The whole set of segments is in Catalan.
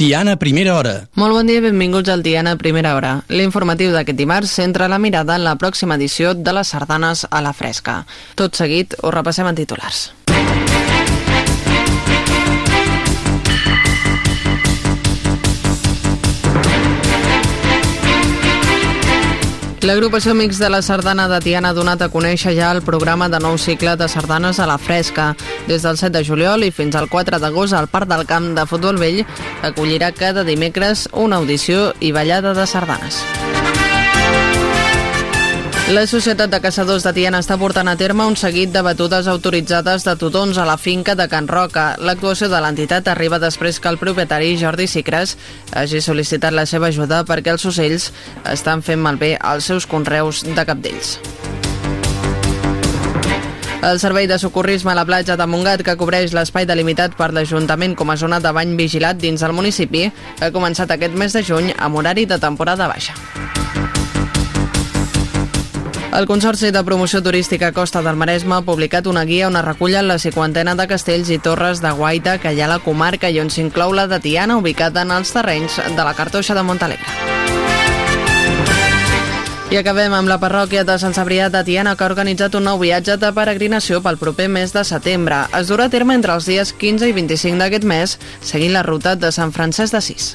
Tiana, primera hora. Molt bon dia i benvinguts al Tiana, primera hora. L'informatiu d'aquest dimarts centra la mirada en la pròxima edició de les sardanes a la fresca. Tot seguit, ho repassem en titulars. L'agrupació Mix de la Sardana de Tiana ha donat a conèixer ja el programa de nou cicle de sardanes a la fresca. Des del 7 de juliol i fins al 4 d'agost, el Parc del Camp de Futbol Vell acollirà cada dimecres una audició i ballada de sardanes. La Societat de Caçadors de Tiana està portant a terme un seguit de batudes autoritzades de tutons a la finca de Can Roca. L'actuació de l'entitat arriba després que el propietari Jordi Sicres hagi sol·licitat la seva ajuda perquè els ocells estan fent malbé els seus conreus de capdells. El servei de socorrisme a la platja de Montgat, que cobreix l'espai delimitat per l'Ajuntament com a zona de bany vigilat dins del municipi, ha començat aquest mes de juny amb horari de temporada baixa. El Consorci de Promoció Turística Costa del Maresme ha publicat una guia on es recullen la cinquantena de castells i torres de guaita que hi ha a la comarca i on s'inclou la de Tiana, ubicada en els terrenys de la Cartoixa de Montalegre. I acabem amb la parròquia de Sant Cebrià de Tiana, que ha organitzat un nou viatge de peregrinació pel proper mes de setembre. Es durà a terme entre els dies 15 i 25 d'aquest mes, seguint la ruta de Sant Francesc d'Assís.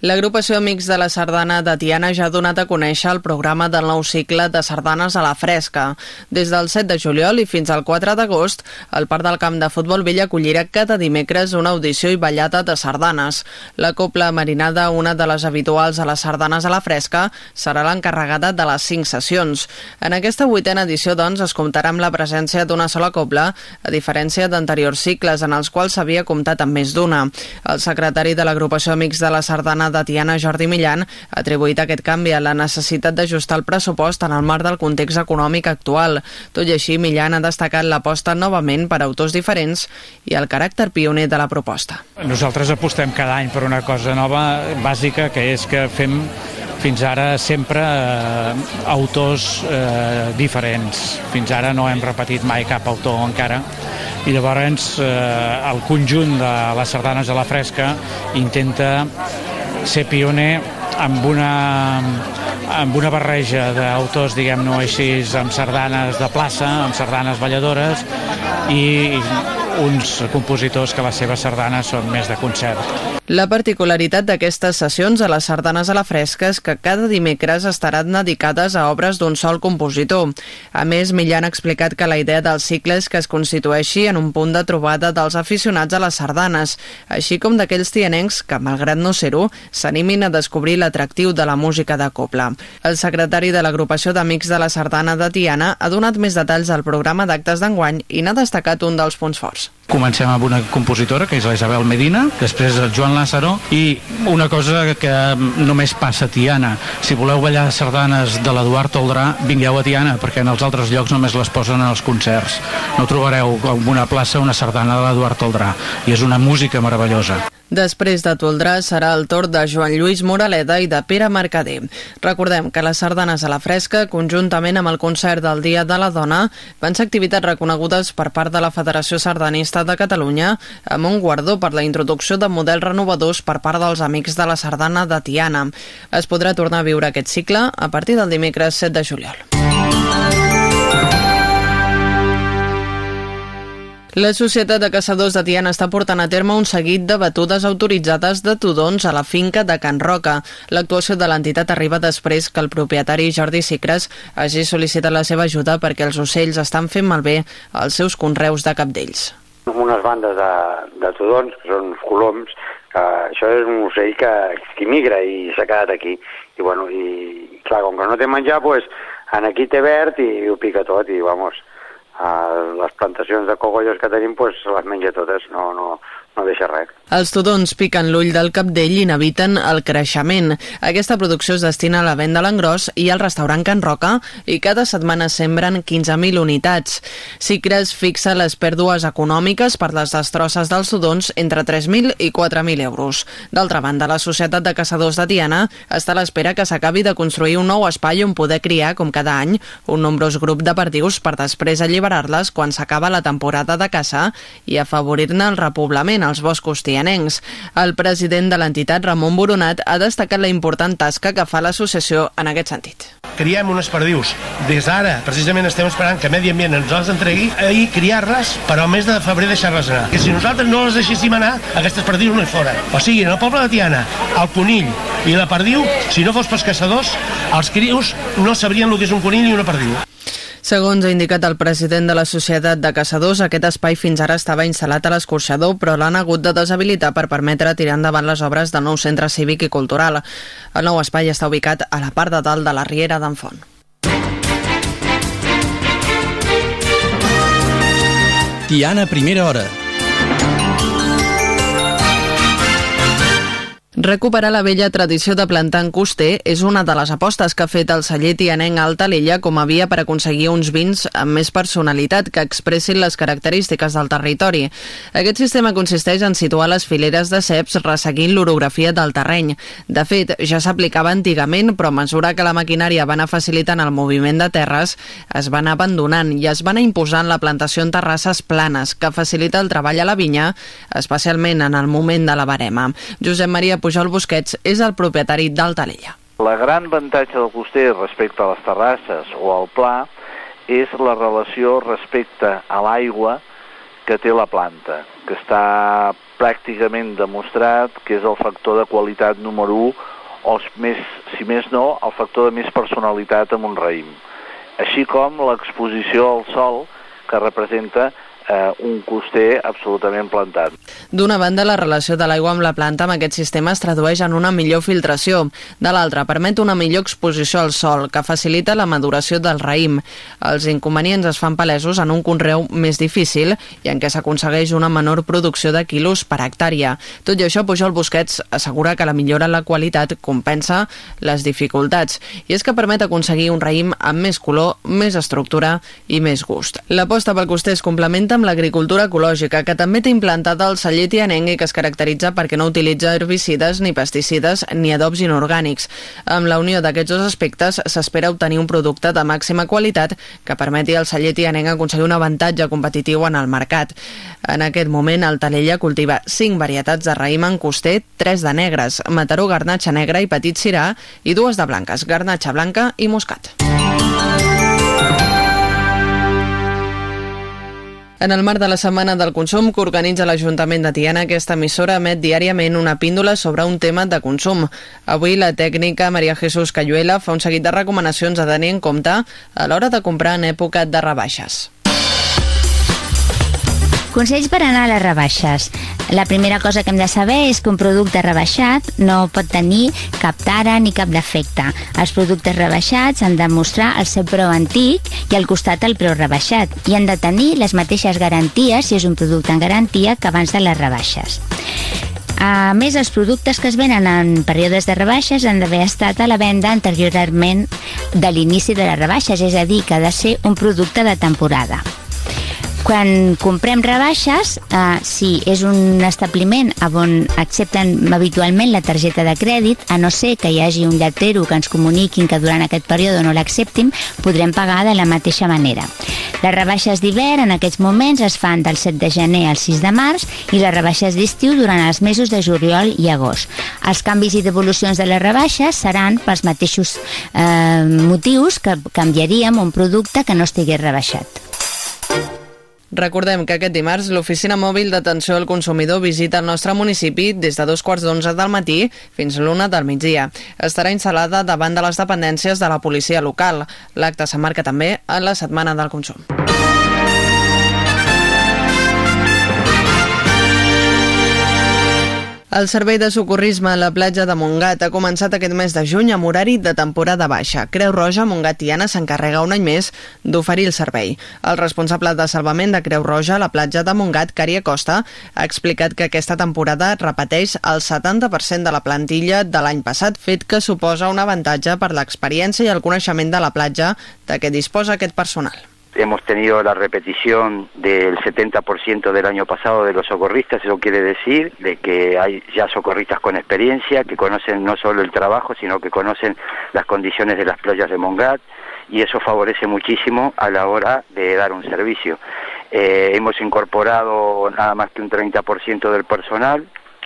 L'agrupació Amics de la Sardana de Tiana ja ha donat a conèixer el programa del nou cicle de sardanes a la fresca. Des del 7 de juliol i fins al 4 d'agost, el Parc del Camp de Futbol Vell acollirà cada dimecres una audició i ballada de sardanes. La Copla Marinada, una de les habituals a les sardanes a la fresca, serà l'encarregada de les 5 sessions. En aquesta vuitena edició, doncs, es comptarà amb la presència d'una sola copla, a diferència d'anteriors cicles en els quals s'havia comptat amb més d'una. El secretari de l'agrupació Amics de la Sardana de Tiana, Jordi Millan, ha atribuït aquest canvi a la necessitat d'ajustar el pressupost en el marc del context econòmic actual. Tot i així, Millan ha destacat l'aposta novament per autors diferents i el caràcter pioner de la proposta. Nosaltres apostem cada any per una cosa nova, bàsica, que és que fem fins ara sempre eh, autors eh, diferents. Fins ara no hem repetit mai cap autor encara i llavors eh, el conjunt de les sardanes a la fresca intenta ser pioner amb una, amb una barreja d'autors, diguem-ne així, amb sardanes de plaça, amb sardanes balladores i uns compositors que les seves sardanes són més de concert. La particularitat d'aquestes sessions a les sardanes a la fresca és que cada dimecres estaran dedicades a obres d'un sol compositor. A més, Millan ha explicat que la idea del cicle és que es constitueixi en un punt de trobada dels aficionats a les sardanes, així com d'aquells tianencs que, malgrat no ser-ho, s'animin a descobrir l'atractiu de la música de copla. El secretari de l'agrupació d'Amics de la Sardana de Tiana ha donat més detalls al programa d'actes d'enguany i n'ha destacat un dels punts forts. Comencem amb una compositora, que és la Isabel Medina, després el Joan Lázaro, i una cosa que només passa a Tiana. Si voleu ballar sardanes de l'Eduard Oldrà, vingueu a Tiana, perquè en els altres llocs només les posen en els concerts. No trobareu en una plaça una sardana de l'Eduard Oldrà, i és una música meravellosa. Després de Toldrà serà el torn de Joan Lluís Moraleda i de Pere Mercader. Recordem que les sardanes a la fresca, conjuntament amb el concert del Dia de la Dona, van ser activitats reconegudes per part de la Federació Sardanista de Catalunya amb un guardó per la introducció de models renovadors per part dels amics de la sardana de Tiana. Es podrà tornar a viure aquest cicle a partir del dimecres 7 de juliol. La Societat de Caçadors de Tiana està portant a terme un seguit de batudes autoritzades de tudons a la finca de Can Roca. L'actuació de l'entitat arriba després que el propietari Jordi Sicres hagi sol·licitat la seva ajuda perquè els ocells estan fent malbé els seus conreus de capdells. Unes bandes de, de tudons, que són coloms, que això és un ocell que, que migra i s'ha quedat aquí. I, bueno, i clar, com que no té menjar, pues, en aquí té verd i ho pica tot i, vamos, les plantacions de cogollos que tenim pues, les menja totes, no, no, no deixa res. Els tudons piquen l'ull del capdell i n'eviten el creixement. Aquesta producció es destina a la venda a l'engròs i al restaurant Can Roca i cada setmana sembren 15.000 unitats. Sicres fixa les pèrdues econòmiques per les destrosses dels tudons entre 3.000 i 4.000 euros. D'altra banda, la Societat de Caçadors de Tiana està a l'espera que s'acabi de construir un nou espai on poder criar, com cada any, un nombrós grup de perdius per després alliberar-les quan s'acaba la temporada de caça i afavorir-ne el repoblament als boscos tianencs. El president de l'entitat, Ramon Boronat, ha destacat la important tasca que fa l'associació en aquest sentit. Criem unes perdius. Des d'ara, precisament, estem esperant que Medi Ambient ens les entregui i criar-les per al mes de febrer deixar-les anar. Que si nosaltres no les deixéssim anar, aquestes perdius no hi foren. O sigui, en el poble de Tiana, el conill i la perdiu, si no fos pels caçadors, els crius no sabrien el que és un conill i una perdiu. Segons ha indicat el president de la Societat de Caçadors, aquest espai fins ara estava instal·lat a l'escorxador, però l'han hagut de deshabilitar per permetre tirar endavant les obres del nou centre cívic i cultural. El nou espai està ubicat a la part de dalt de la Riera d'en Font. Tiana, primera hora. Recuperar la vella tradició de plantar en coster és una de les apostes que ha fet el celler tianenc Alta Alella com a via per aconseguir uns vins amb més personalitat que expressin les característiques del territori. Aquest sistema consisteix en situar les fileres de ceps resseguint l'orografia del terreny. De fet, ja s'aplicava antigament, però a mesura que la maquinària va anar facilitant el moviment de terres, es va anar abandonant i es va anar imposant la plantació en terrasses planes, que facilita el treball a la vinya, especialment en el moment de la barema. Josep Maria Pujol Busquets és el propietari d'Altalella. La gran avantatge del coster respecte a les terrasses o al pla és la relació respecte a l'aigua que té la planta, que està pràcticament demostrat que és el factor de qualitat número 1 o, més, si més no, el factor de més personalitat en un raïm. Així com l'exposició al sol que representa eh, un coster absolutament plantat. D'una banda, la relació de l'aigua amb la planta amb aquest sistema es tradueix en una millor filtració. De l'altra, permet una millor exposició al sol, que facilita la maduració del raïm. Els inconvenients es fan palesos en un conreu més difícil i en què s'aconsegueix una menor producció de quilos per hectàrea. Tot i això, Pujol Busquets assegura que la millora en la qualitat compensa les dificultats i és que permet aconseguir un raïm amb més color, més estructura i més gust. L'aposta pel coster es complementa amb l'agricultura ecològica, que també té implantada el tianenc i que es caracteritza perquè no utilitza herbicides, ni pesticides, ni adobs inorgànics. Amb la unió d'aquests dos aspectes s'espera obtenir un producte de màxima qualitat que permeti al celler tianenc aconseguir un avantatge competitiu en el mercat. En aquest moment, el Talella cultiva 5 varietats de raïm en coster, 3 de negres, mataró garnatxa negra i petit cirà, i dues de blanques, garnatxa blanca i moscat. En el marc de la Setmana del Consum que organitza l'Ajuntament de Tiana, aquesta emissora emet diàriament una píndola sobre un tema de consum. Avui la tècnica Maria Jesús Cayuela fa un seguit de recomanacions a tenir en compte a l'hora de comprar en època de rebaixes. Consells per anar a les rebaixes. La primera cosa que hem de saber és que un producte rebaixat no pot tenir cap tara ni cap defecte. Els productes rebaixats han de mostrar el seu preu antic i al costat el preu rebaixat i han de tenir les mateixes garanties si és un producte en garantia que abans de les rebaixes. A més, els productes que es venen en períodes de rebaixes han d'haver estat a la venda anteriorment de l'inici de les rebaixes, és a dir, que ha de ser un producte de temporada. Quan comprem rebaixes, eh, si és un establiment on accepten habitualment la targeta de crèdit, a no ser que hi hagi un lletero que ens comuniquin que durant aquest període no l'acceptin, podrem pagar de la mateixa manera. Les rebaixes d'hivern en aquests moments es fan del 7 de gener al 6 de març i les rebaixes d'estiu durant els mesos de juliol i agost. Els canvis i devolucions de les rebaixes seran pels mateixos eh, motius que canviaríem un producte que no estigués rebaixat. Recordem que aquest dimarts l'Oficina Mòbil d'Atenció al Consumidor visita el nostre municipi des de dos quarts d'onze del matí fins a l'una del migdia. Estarà instal·lada davant de les dependències de la policia local. L'acte s'emmarca també en la Setmana del Consum. El servei de socorrisme a la platja de Montgat ha començat aquest mes de juny amb horari de temporada baixa. Creu Roja Montgatiana s'encarrega un any més d'oferir el servei. El responsable de salvament de Creu Roja a la platja de Montgat, Cari Acosta, ha explicat que aquesta temporada repeteix el 70% de la plantilla de l'any passat, fet que suposa un avantatge per l'experiència i el coneixement de la platja de què disposa aquest personal. Hemos tenido la repetición del 70% del año pasado de los socorristas, eso quiere decir de que hay ya socorristas con experiencia, que conocen no solo el trabajo, sino que conocen las condiciones de las playas de Mongat y eso favorece muchísimo a la hora de dar un servicio. Eh, hemos incorporado nada más que un 30% del personal,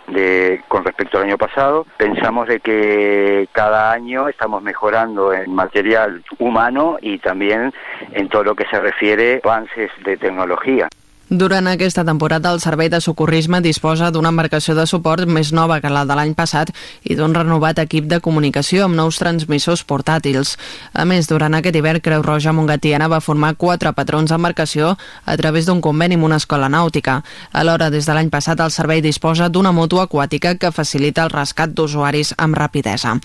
de, con respecto al año pasado. Pensamos de que cada año estamos mejorando en material humano y también en todo lo que se refiere a avances de tecnología. Durant aquesta temporada, el Servei de Socorrisme disposa d'una embarcació de suport més nova que la de l'any passat i d'un renovat equip de comunicació amb nous transmissors portàtils. A més, durant aquest hivern, Creu Roja Montgatiana va formar quatre patrons d'embarcació a través d'un conveni amb una escola nàutica. Alhora, des de l'any passat, el servei disposa d'una moto aquàtica que facilita el rescat d'usuaris amb rapidesa.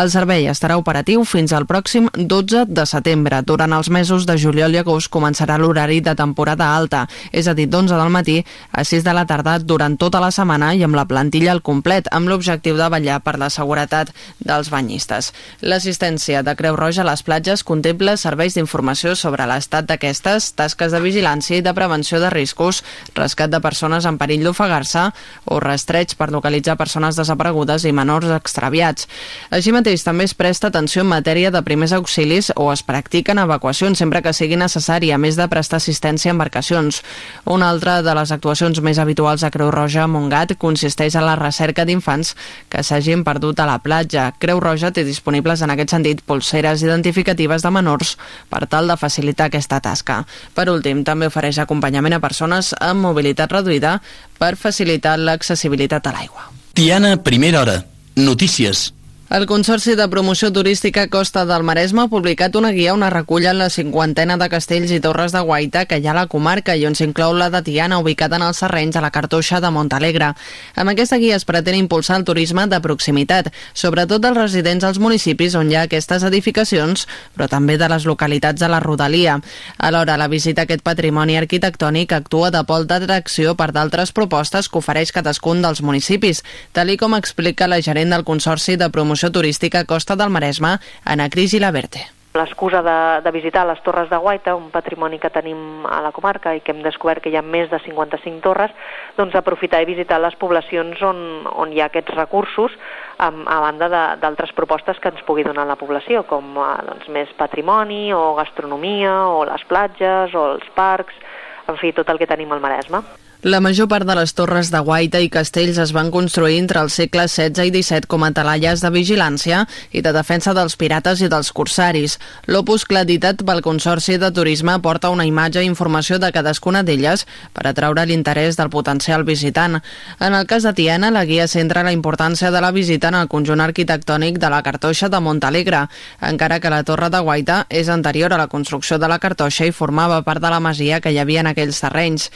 El servei estarà operatiu fins al pròxim 12 de setembre. Durant els mesos de juliol i agost començarà l'horari de temporada alta, és a dir, d'11 del matí a 6 de la tarda durant tota la setmana i amb la plantilla al complet, amb l'objectiu de vetllar per la seguretat dels banyistes. L'assistència de Creu Roja a les platges contempla serveis d'informació sobre l'estat d'aquestes, tasques de vigilància i de prevenció de riscos, rescat de persones en perill d'ofegar-se o rastreig per localitzar persones desaparegudes i menors extraviats. Així mateix, també es presta atenció en matèria de primers auxilis o es practiquen evacuacions sempre que sigui necessari, a més de prestar assistència a embarcacions. Una altra de les actuacions més habituals a Creu Roja Montgat consisteix en la recerca d'infants que s'hagin perdut a la platja. Creu Roja té disponibles en aquest sentit polseres identificatives de menors per tal de facilitar aquesta tasca. Per últim, també ofereix acompanyament a persones amb mobilitat reduïda per facilitar l'accessibilitat a l'aigua. Tiana, primera hora. Notícies. El Consorci de Promoció Turística Costa del Maresme ha publicat una guia on es recullen la cinquantena de castells i torres de guaita que hi ha a la comarca i on s'inclou la de Tiana, ubicada en els serrenys a la cartoixa de Montalegre. Amb aquesta guia es pretén impulsar el turisme de proximitat, sobretot dels residents als municipis on hi ha aquestes edificacions, però també de les localitats de la rodalia. Alhora, la visita a aquest patrimoni arquitectònic actua de pol d'atracció per d'altres propostes que ofereix cadascun dels municipis, tal com explica la gerent del Consorci de Promoció promoció turística Costa del Maresme, Ana Cris i la Verte l'excusa de, de visitar les Torres de Guaita, un patrimoni que tenim a la comarca i que hem descobert que hi ha més de 55 torres, doncs aprofitar i visitar les poblacions on, on hi ha aquests recursos a, a banda d'altres propostes que ens pugui donar la població, com eh, doncs, més patrimoni o gastronomia o les platges o els parcs, en fi, tot el que tenim al Maresme. La major part de les torres de Guaita i castells es van construir entre els segles XVI i XVII com a talalles de vigilància i de defensa dels pirates i dels corsaris. L'opuscle editat pel Consorci de Turisme porta una imatge i informació de cadascuna d'elles per atraure l'interès del potencial visitant. En el cas de Tiana, la guia centra la importància de la visita en el conjunt arquitectònic de la cartoixa de Montalegre, encara que la torre de Guaita és anterior a la construcció de la cartoixa i formava part de la masia que hi havia en aquells terrenys.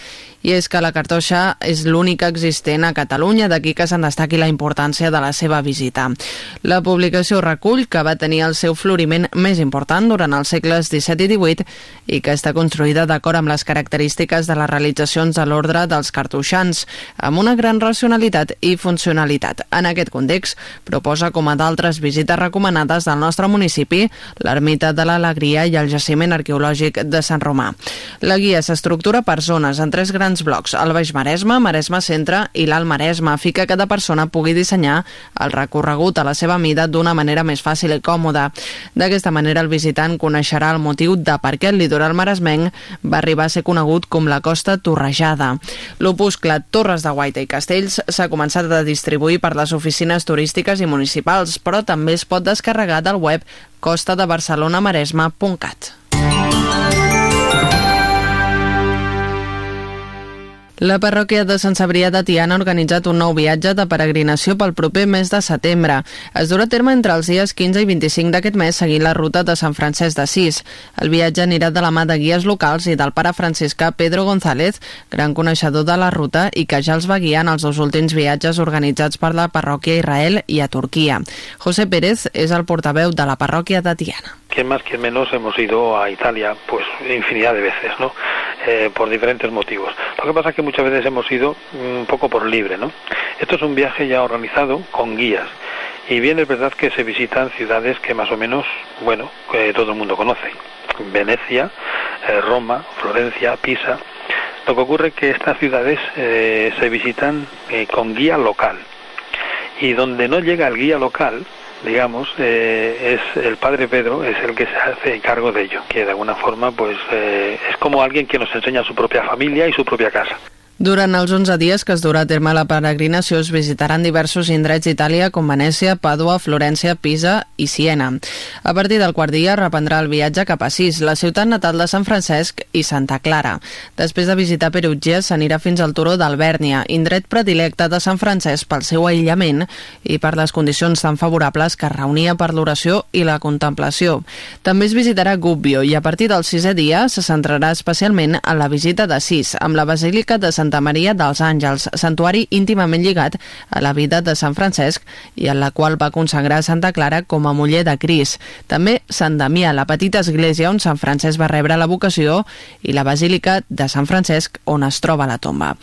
I és que la cartoixa és l'única existent a Catalunya, d'aquí que se'n destaqui la importància de la seva visita. La publicació recull que va tenir el seu floriment més important durant els segles XVII i XVIII i que està construïda d'acord amb les característiques de les realitzacions de l'ordre dels cartoixans, amb una gran racionalitat i funcionalitat. En aquest context, proposa com a d'altres visites recomanades del nostre municipi l'Ermita de l'Alegria i el jaciment arqueològic de Sant Romà. La guia s'estructura per zones en tres grans blocs, el Baix Maresme, Maresme Centre i l'Alt Maresme, fi que cada persona pugui dissenyar el recorregut a la seva mida d'una manera més fàcil i còmoda. D'aquesta manera el visitant coneixerà el motiu de per què el litoral maresmenc va arribar a ser conegut com la Costa Torrejada. L'opuscle Torres de Guaita i Castells s'ha començat a distribuir per les oficines turístiques i municipals, però també es pot descarregar del web costadebarcelonamaresme.cat. La parròquia de Sant Cebrià de Tiana ha organitzat un nou viatge de peregrinació pel proper mes de setembre. Es durà a terme entre els dies 15 i 25 d'aquest mes seguint la ruta de Sant Francesc d'Assís. El viatge anirà de la mà de guies locals i del pare franciscà Pedro González, gran coneixedor de la ruta i que ja els va guiar en els dos últims viatges organitzats per la parròquia a Israel i a Turquia. José Pérez és el portaveu de la parròquia de Tiana. Que más que menos hemos ido a Italia pues infinidad de veces, ¿no? Eh, por diferentes motivos. Lo que pasa es que muchas veces hemos ido un poco por libre, ¿no? Esto es un viaje ya organizado con guías. Y bien es verdad que se visitan ciudades que más o menos, bueno, todo el mundo conoce. Venecia, eh, Roma, Florencia, Pisa. Lo que ocurre es que estas ciudades eh, se visitan eh, con guía local. Y donde no llega el guía local, digamos, eh, es el padre Pedro, es el que se hace cargo de ello, que de alguna forma pues eh, es como alguien que nos enseña su propia familia y su propia casa. Durant els 11 dies que es durà a terme la peregrinació es visitaran diversos indrets d'Itàlia com Venècia, Pàdua, Florència, Pisa i Siena. A partir del quart dia reprendrà el viatge cap a Sis, la ciutat natal de Sant Francesc i Santa Clara. Després de visitar Perugia s'anirà fins al turó d'Albèrnia, indret predilecte de Sant Francesc pel seu aïllament i per les condicions tan favorables que reunia per l'oració i la contemplació. També es visitarà Gubbio i a partir del sisè dia se centrarà especialment en la visita de Sis, amb la Basílica de Sant Santa Maria dels Àngels, santuari íntimament lligat a la vida de Sant Francesc i en la qual va consagrar Santa Clara com a muller de Cris. També Sant Damià, la petita església on Sant Francesc va rebre la vocació i la Basílica de Sant Francesc on es troba la tomba.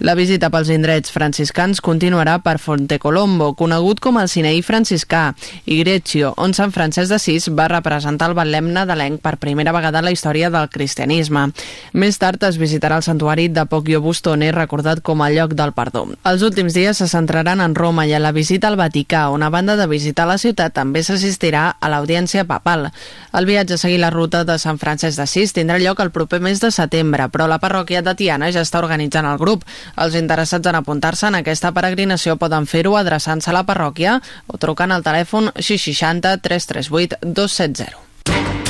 La visita pels indrets franciscans continuarà per Fonte Colombo, conegut com el Sinaí franciscà, i Greccio, on Sant Francesc d'Assís va representar el Betlem nadalenc per primera vegada en la història del cristianisme. Més tard es visitarà el santuari de Poggio Busto Tone, recordat com a lloc del perdó. Els últims dies se centraran en Roma i a la visita al Vaticà, on a banda de visitar la ciutat també s'assistirà a l'audiència papal. El viatge a seguir la ruta de Sant Francesc d'Assís tindrà lloc el proper mes de setembre, però la parròquia de Tiana ja està organitzant el grup. Els interessats en apuntar-se en aquesta peregrinació poden fer-ho adreçant-se a la parròquia o trucant al telèfon 660 338 270.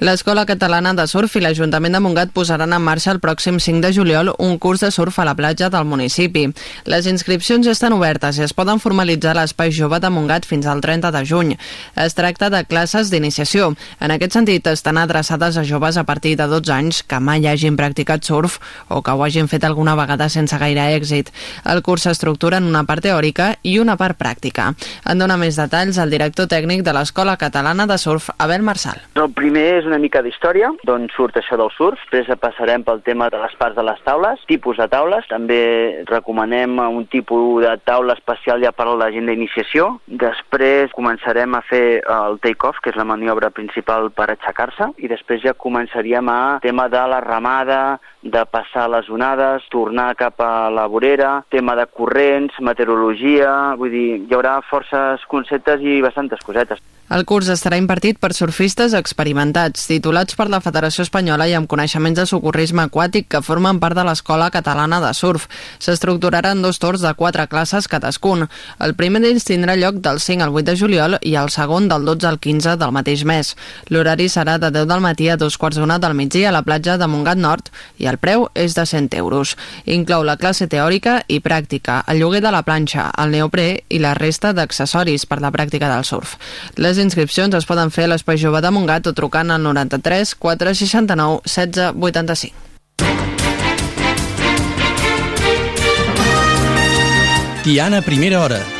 L'Escola Catalana de Surf i l'Ajuntament de Montgat posaran en marxa el pròxim 5 de juliol un curs de surf a la platja del municipi. Les inscripcions estan obertes i es poden formalitzar a l'Espai Jove de Montgat fins al 30 de juny. Es tracta de classes d'iniciació. En aquest sentit, estan adreçades a joves a partir de 12 anys que mai hagin practicat surf o que ho hagin fet alguna vegada sense gaire èxit. El curs s'estructura en una part teòrica i una part pràctica. En dona més detalls el director tècnic de l'Escola Catalana de Surf, Abel Marçal. El primer és una mica d'història, d'on surt això del surf. Després passarem pel tema de les parts de les taules, tipus de taules. També recomanem un tipus de taula especial ja per a la gent d'iniciació. Després començarem a fer el take-off, que és la maniobra principal per aixecar-se, i després ja començaríem a tema de la ramada, de passar les onades, tornar cap a la vorera, tema de corrents, meteorologia, vull dir, hi haurà forces conceptes i bastantes cosetes. El curs estarà impartit per surfistes experimentats, titulats per la Federació Espanyola i amb coneixements de socorrisme aquàtic que formen part de l'Escola Catalana de Surf. S'estructurarà en dos torns de quatre classes cadascun. El primer d'ells tindrà lloc del 5 al 8 de juliol i el segon del 12 al 15 del mateix mes. L'horari serà de 10 del matí a dos quarts d'una del migdia a la platja de Montgat Nord i el preu és de 100 euros. Inclou la classe teòrica i pràctica, el lloguer de la planxa, el neoprè i la resta d'accessoris per la pràctica del surf. Les inscripcions es poden fer a l'Espai Jove de Montgat o trucant al 93 469 16 85. Tiana, primera hora.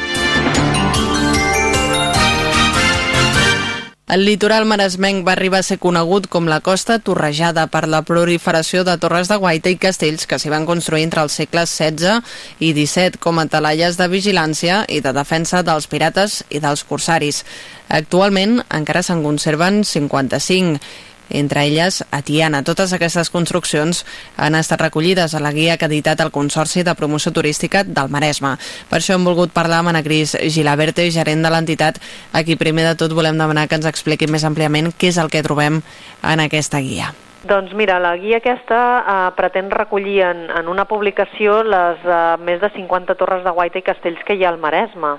El litoral maresmenc va arribar a ser conegut com la costa torrejada per la proliferació de torres de guaita i castells que s'hi van construir entre els segles XVI i XVII com a talalles de vigilància i de defensa dels pirates i dels corsaris. Actualment encara se'n conserven 55 entre elles a Tiana. Totes aquestes construccions han estat recollides a la guia que ha editat el Consorci de Promoció Turística del Maresme. Per això hem volgut parlar amb Ana Cris Gilaberte, gerent de l'entitat, a qui primer de tot volem demanar que ens expliqui més àmpliament què és el que trobem en aquesta guia. Doncs mira, la guia aquesta eh, pretén recollir en, en una publicació les eh, més de 50 torres de guaita i castells que hi ha al Maresme.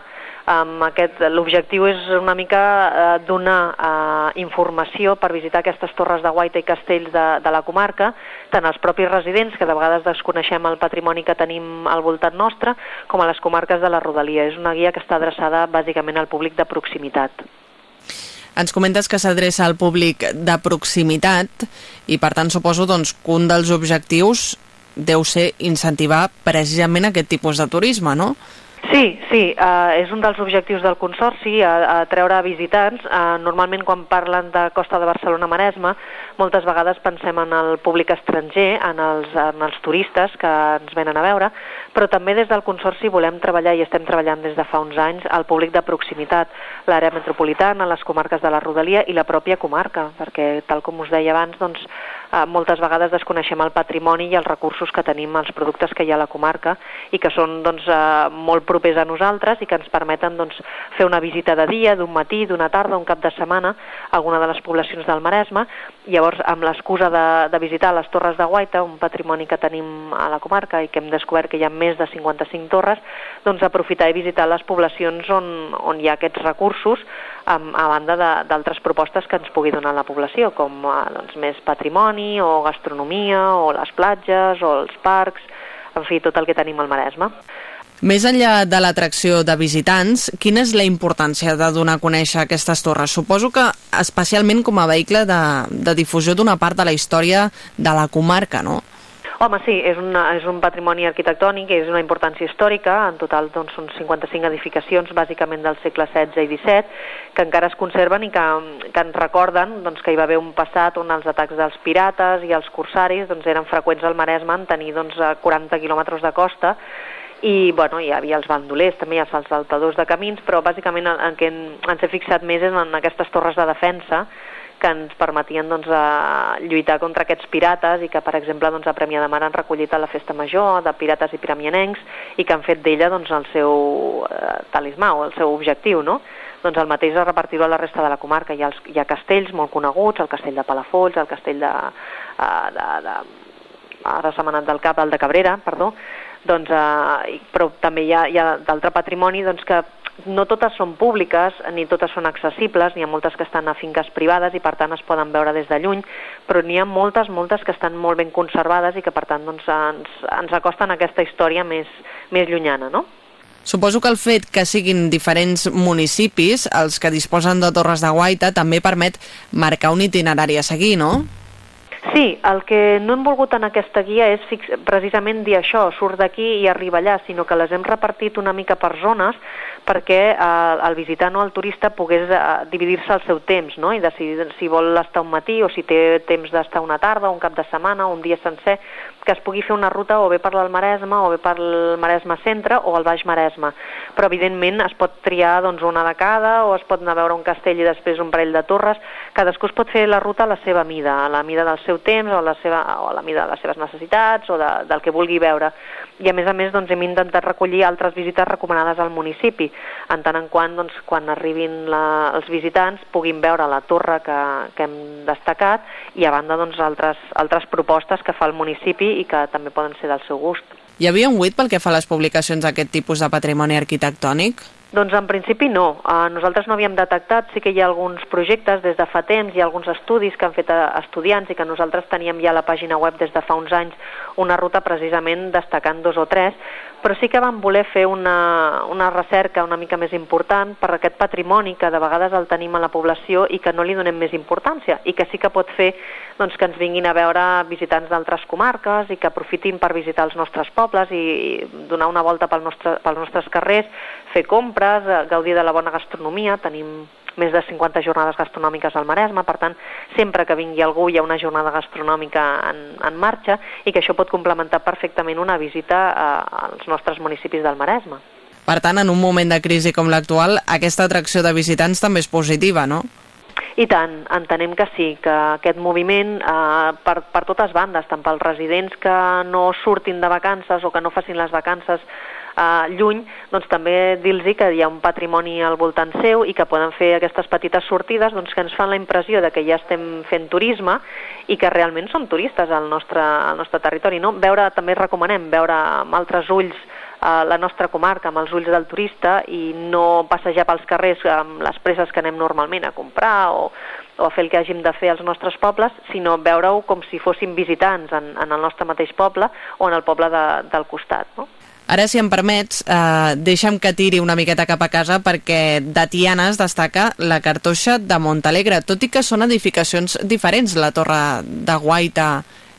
Um, aquest L'objectiu és una mica uh, donar uh, informació per visitar aquestes torres de guaita i castells de, de la comarca, tant als propis residents, que de vegades desconeixem el patrimoni que tenim al voltant nostre, com a les comarques de la Rodalia. És una guia que està adreçada bàsicament al públic de proximitat. Ens comentes que s'adreça al públic de proximitat i per tant suposo doncs, que un dels objectius deu ser incentivar precisament aquest tipus de turisme, no? Sí, sí, uh, és un dels objectius del Consorci, a, a treure visitants. Uh, normalment quan parlen de Costa de Barcelona-Maresme, moltes vegades pensem en el públic estranger, en els, en els turistes que ens venen a veure, però també des del Consorci volem treballar, i estem treballant des de fa uns anys, el públic de proximitat, l'àrea metropolitana, les comarques de la Rodalia i la pròpia comarca, perquè, tal com us deia abans, doncs, eh, moltes vegades desconeixem el patrimoni i els recursos que tenim, els productes que hi ha a la comarca i que són doncs, eh, molt propers a nosaltres i que ens permeten doncs, fer una visita de dia, d'un matí, d'una tarda, un cap de setmana a alguna de les poblacions del Maresme. Llavors, amb l'excusa de, de visitar les Torres de Guaita, un patrimoni que tenim a la comarca i que hem descobert que hi ha més de 55 torres, doncs aprofitar i visitar les poblacions on, on hi ha aquests recursos a, a banda d'altres propostes que ens pugui donar la població, com eh, doncs, més patrimoni o gastronomia o les platges o els parcs, en fi, tot el que tenim al Maresme. Més enllà de l'atracció de visitants, quina és la importància de donar a conèixer aquestes torres? Suposo que especialment com a vehicle de, de difusió d'una part de la història de la comarca, no? Home, sí, és, una, és un patrimoni arquitectònic, és una importància històrica, en total doncs, són 55 edificacions, bàsicament del segle XVI i XVII, que encara es conserven i que, que ens recorden doncs, que hi va haver un passat on els atacs dels pirates i els corsaris doncs, eren freqüents al Maresme en tenir doncs, 40 quilòmetres de costa. I bueno, hi havia els bandolers, també hi ha els saltadors de camins, però bàsicament en, en què ens he fixat més és en aquestes torres de defensa que ens permetien doncs, a lluitar contra aquests pirates i que, per exemple, doncs, a Premià de Mar han recollit a la festa major de pirates i piramianencs i que han fet d'ella doncs, el seu eh, talismà o el seu objectiu, no? Doncs el mateix a repartir-ho a la resta de la comarca. Hi ha, els, hi ha castells molt coneguts, el castell de Palafolls, el castell de... Eh, de, de ara s'ha manat del cap, el de Cabrera, perdó, doncs, eh, però també hi ha, ha d'altre patrimoni doncs, que no totes són públiques, ni totes són accessibles, n'hi ha moltes que estan a finques privades i per tant es poden veure des de lluny, però n'hi ha moltes, moltes que estan molt ben conservades i que per tant doncs, ens, ens acosten a aquesta història més, més llunyana, no? Suposo que el fet que siguin diferents municipis els que disposen de Torres de Guaita també permet marcar un itinerari a seguir, no? Sí, el que no hem volgut en aquesta guia és fix, precisament dir això, surt d'aquí i arriba allà, sinó que les hem repartit una mica per zones perquè eh, el visitant o el turista pogués eh, dividir-se el seu temps no? i decidir si vol estar un matí o si té temps d'estar una tarda, un cap de setmana, un dia sencer, que es pugui fer una ruta o bé per l'Almaresme o bé per el Maresme Centre o el Baix Maresme. Però evidentment es pot triar doncs, una de cada o es pot anar a veure un castell i després un parell de torres. Cadascú es pot fer la ruta a la seva mida, a la mida del seu temps o a la, seva, o a la mida de les seves necessitats o de, del que vulgui veure. I a més a més doncs, hem intentat recollir altres visites recomanades al municipi, en tant en quant doncs, quan arribin la, els visitants puguin veure la torre que, que hem destacat i a banda doncs, altres, altres propostes que fa el municipi i que també poden ser del seu gust. Hi havia un buit pel que fa a les publicacions d'aquest tipus de patrimoni arquitectònic? Doncs en principi no. Uh, nosaltres no havíem detectat, sí que hi ha alguns projectes des de fa temps, hi ha alguns estudis que han fet estudiants i que nosaltres teníem ja a la pàgina web des de fa uns anys una ruta precisament destacant dos o tres, però sí que vam voler fer una, una recerca una mica més important per aquest patrimoni que de vegades el tenim a la població i que no li donem més importància i que sí que pot fer doncs, que ens vinguin a veure visitants d'altres comarques i que aprofitin per visitar els nostres pobles i, i donar una volta pel nostre, pels nostres carrers, fer compres, eh, gaudir de la bona gastronomia, tenim més de 50 jornades gastronòmiques al Maresme, per tant, sempre que vingui algú hi ha una jornada gastronòmica en, en marxa i que això pot complementar perfectament una visita a, als nostres municipis del Maresme. Per tant, en un moment de crisi com l'actual, aquesta atracció de visitants també és positiva, no? I tant, entenem que sí, que aquest moviment eh, per, per totes bandes, tant pels residents que no surtin de vacances o que no facin les vacances eh, lluny, doncs també dir-los que hi ha un patrimoni al voltant seu i que poden fer aquestes petites sortides doncs, que ens fan la impressió de que ja estem fent turisme i que realment som turistes al nostre, al nostre territori. No? Veure, també recomanem veure amb altres ulls a la nostra comarca amb els ulls del turista i no passejar pels carrers amb les presses que anem normalment a comprar o, o a fer el que hàgim de fer als nostres pobles, sinó veure-ho com si fóssim visitants en, en el nostre mateix poble o en el poble de, del costat. No? Ara, si em permets, eh, deixa'm que tiri una miqueta cap a casa perquè de Tiana es destaca la cartoixa de Montalegre, tot i que són edificacions diferents, la torre de Guaita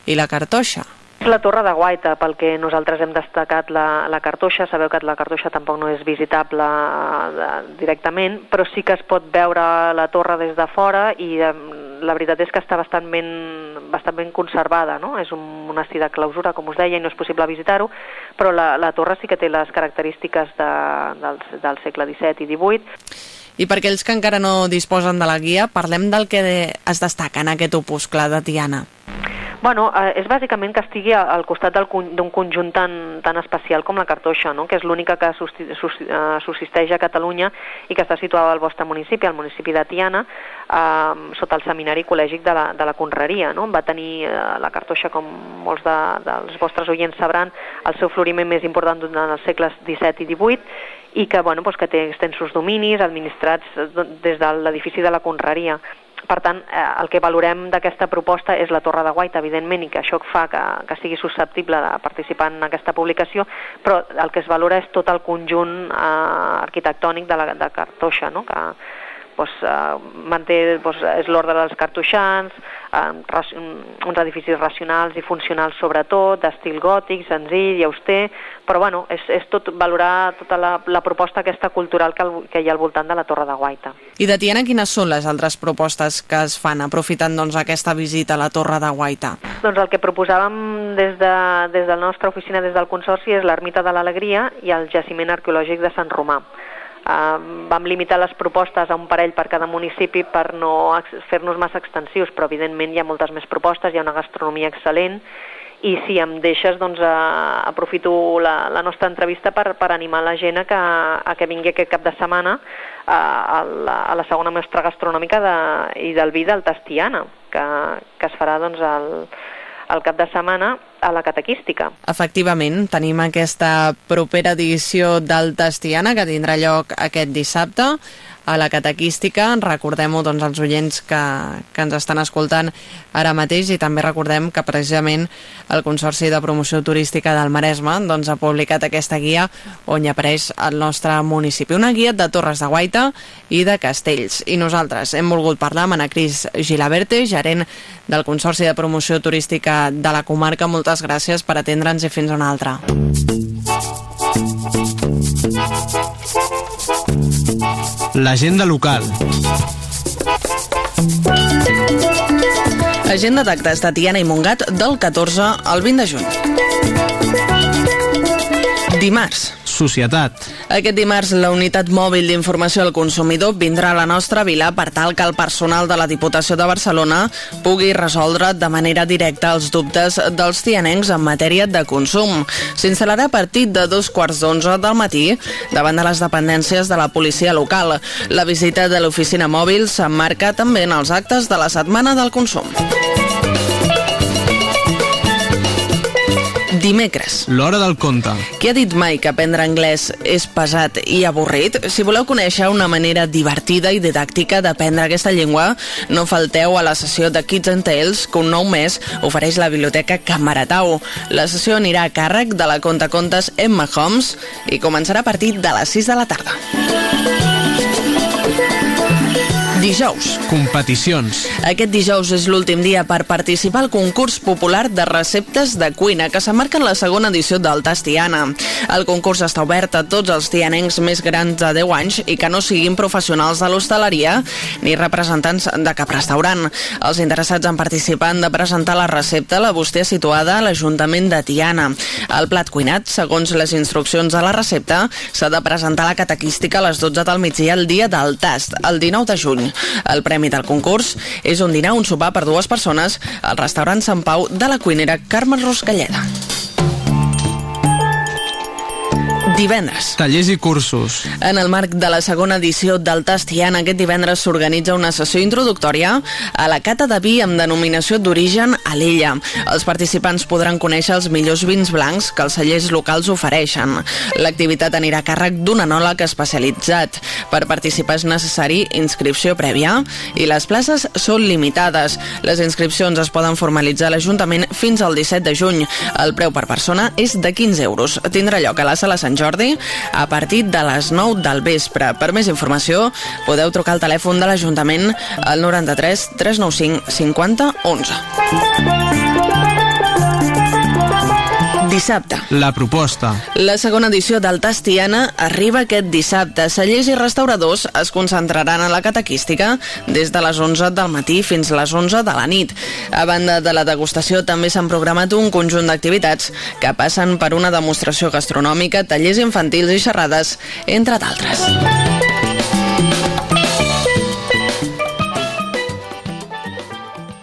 i la cartoixa. És la torre de Guaita, pel que nosaltres hem destacat la, la cartoixa. Sabeu que la cartoixa tampoc no és visitable de, directament, però sí que es pot veure la torre des de fora i eh, la veritat és que està bastant ben, bastant ben conservada. No? És un monestir de clausura, com us deia, i no és possible visitar-ho, però la, la torre sí que té les característiques de, del, del segle XVII i XVIII. I per aquells que encara no disposen de la guia, parlem del que es destaca en aquest opuscle de Tiana. Bueno, eh, és bàsicament que estigui al costat d'un conjunt tan, tan especial com la Cartoixa, no? que és l'única que eh, subsisteix a Catalunya i que està situada al vostre municipi, al municipi de Tiana, eh, sota el seminari col·lègic de la, de la Conreria. No? Va tenir eh, la Cartoixa, com molts de, dels vostres oients sabran, el seu floriment més important durant els segles XVII i XVIII i que, bueno, doncs que té extensos dominis administrats des de l'edifici de la Conreria. Per tant, eh, el que valorem d'aquesta proposta és la Torre de Guaita, evidentment, i que això fa que, que sigui susceptible de participar en aquesta publicació, però el que es valora és tot el conjunt eh, arquitectònic de la de Cartoixa, no? que, pues, eh, manté pues, és l'ordre dels cartoixans, eh, uns edificis racionals i funcionals sobretot, d'estil gòtic, senzill i auster, però bueno, és, és tot valorar tota la, la proposta aquesta cultural que, el, que hi ha al voltant de la Torre de Guaita. I de Tiana, quines són les altres propostes que es fan aprofitant doncs, aquesta visita a la Torre de Guaita? Doncs el que proposàvem des de, des de la nostra oficina, des del Consorci, és l'Ermita de l'Alegria i el jaciment arqueològic de Sant Romà. Uh, vam limitar les propostes a un parell per cada municipi per no fer-nos massa extensius, però evidentment hi ha moltes més propostes, hi ha una gastronomia excel·lent i si em deixes, doncs, uh, aprofito la, la nostra entrevista per, per animar la gent a que, a que vingui aquest cap de setmana uh, a, la, a la segona mostra gastronòmica de, i del vi del Tastiana, que, que es farà doncs, el, el cap de setmana a la catequística. Efectivament, tenim aquesta propera edició del Tastiana que tindrà lloc aquest dissabte a la catequística. Recordem-ho doncs, als oients que, que ens estan escoltant ara mateix i també recordem que precisament el Consorci de Promoció Turística del Maresme doncs, ha publicat aquesta guia on hi apareix el nostre municipi. Una guia de Torres de Guaita i de Castells. I nosaltres hem volgut parlar amb Ana Cris Gilaberte, gerent del Consorci de Promoció Turística de la comarca. Moltes gràcies per atendre'ns i fins una altra. L'agenda local. Agenda d'actes de Tiana i Montgat del 14 al 20 de juny. Dimarts, Societat. Aquest dimarts la unitat mòbil d'informació al consumidor vindrà a la nostra vila per tal que el personal de la Diputació de Barcelona pugui resoldre de manera directa els dubtes dels tianencs en matèria de consum. S'instal·larà a partir de dos quarts d'onze del matí davant de les dependències de la policia local. La visita de l'oficina mòbil s'emmarca també en els actes de la Setmana del Consum. Dimecres. L'hora del conte. Qui ha dit mai que aprendre anglès és pesat i avorrit? Si voleu conèixer una manera divertida i didàctica d'aprendre aquesta llengua, no falteu a la sessió de Kids and Tales que un nou mes ofereix la biblioteca Camaratau. La sessió anirà a càrrec de la contacontes Emma Holmes i començarà a partir de les 6 de la tarda. Dijous. Competicions. Aquest dijous és l'últim dia per participar al concurs popular de receptes de cuina que s'emmarca en la segona edició del Tastiana. El concurs està obert a tots els tianencs més grans de 10 anys i que no siguin professionals de l'hostaleria ni representants de cap restaurant. Els interessats en participar han de presentar la recepta a la bústia situada a l'Ajuntament de Tiana. El plat cuinat, segons les instruccions de la recepta, s'ha de presentar a la catequística a les 12 del migdia el dia del tast, el 19 de juny. El premi del concurs és un dinar, un sopar per dues persones al restaurant Sant Pau de la cuinera Carme Roscalleda. Divendres. Tallers i cursos. En el marc de la segona edició del Tastiana, aquest divendres s'organitza una sessió introductòria a la cata de vi amb denominació d'origen a l'illa. Els participants podran conèixer els millors vins blancs que els cellers locals ofereixen. L'activitat anirà a càrrec d'un anòleg especialitzat. Per participar és necessari inscripció prèvia i les places són limitades. Les inscripcions es poden formalitzar a l'Ajuntament fins al 17 de juny. El preu per persona és de 15 euros. Tindrà lloc a la Sala Sant Jordi a partir de les 9 del vespre. Per més informació podeu trucar al telèfon de l'Ajuntament al 93 395 50 11. Dissabte. La proposta. La segona edició del Tastiana arriba aquest dissabte. Cellers i restauradors es concentraran a la catequística des de les 11 del matí fins a les 11 de la nit. A banda de la degustació, també s'han programat un conjunt d'activitats que passen per una demostració gastronòmica, tallers infantils i xerrades, entre d'altres.